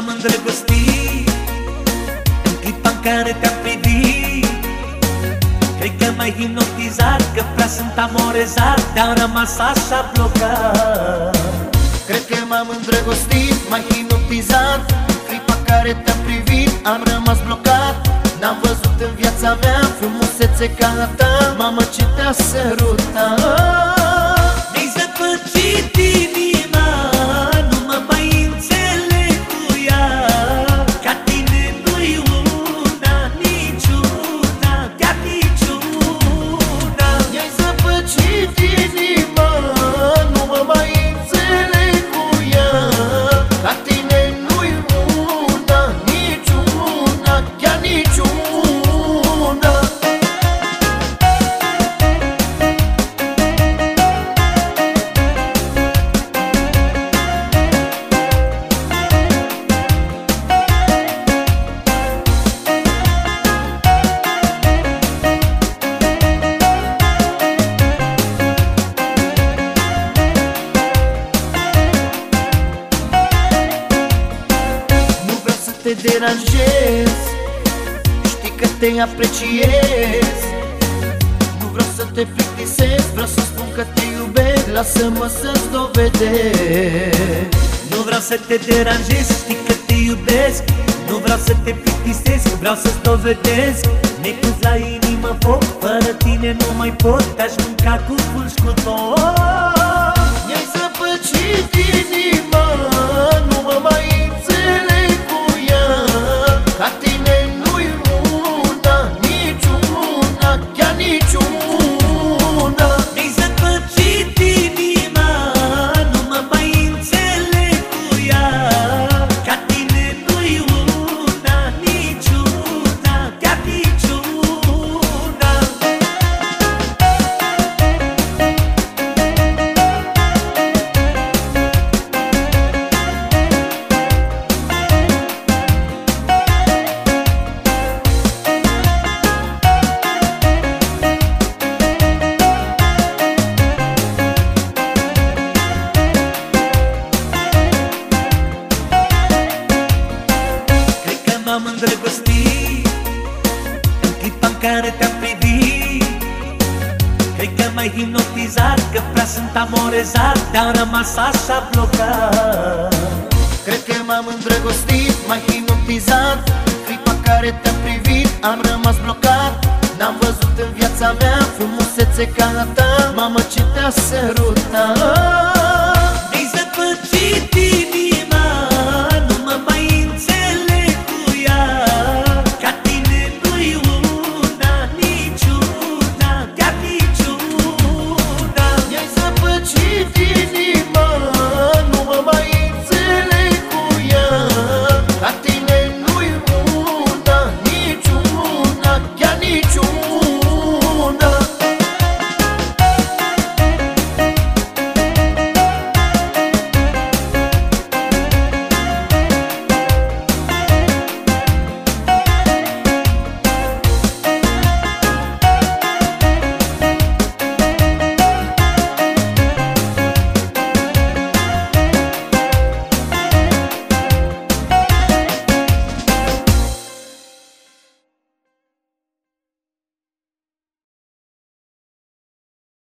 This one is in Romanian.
m-am îndrăgostit. În clipa în care te-am privit Cred că m-ai hipnotizat Că prea sunt amorezat Te-am rămas așa blocat. Cred că m-am îndrăgostit, m-ai hipnotizat În clipa care te-am privit, am rămas blocat. N-am văzut în viața mea frumusețe ca a ta Mamă ce te-a sărutat te deranjez Știi că te apreciez. Nu vreau să te plictisez Vreau să spun că te iubesc. Lasă-mă să-ți dovedesc. Nu vreau să te deranjez, știi că te iubesc. Nu vreau să te plictisesc, vreau să-ți dovedesc. Nepus la inimă foc, fără tine nu mai pot. Te-aș mânca cu fulgi cu tot m-am îndrăgostit. În clipa în care te-am privit Cred că m-ai hipnotizat Că prea sunt amorezat Te-am rămas așa blocat. Cred că m-am îndrăgostit, m-ai hipnotizat În clipa care te-am privit, am rămas blocat. N-am văzut în viața mea frumusețe ca a ta Mamă ce te-a sărutat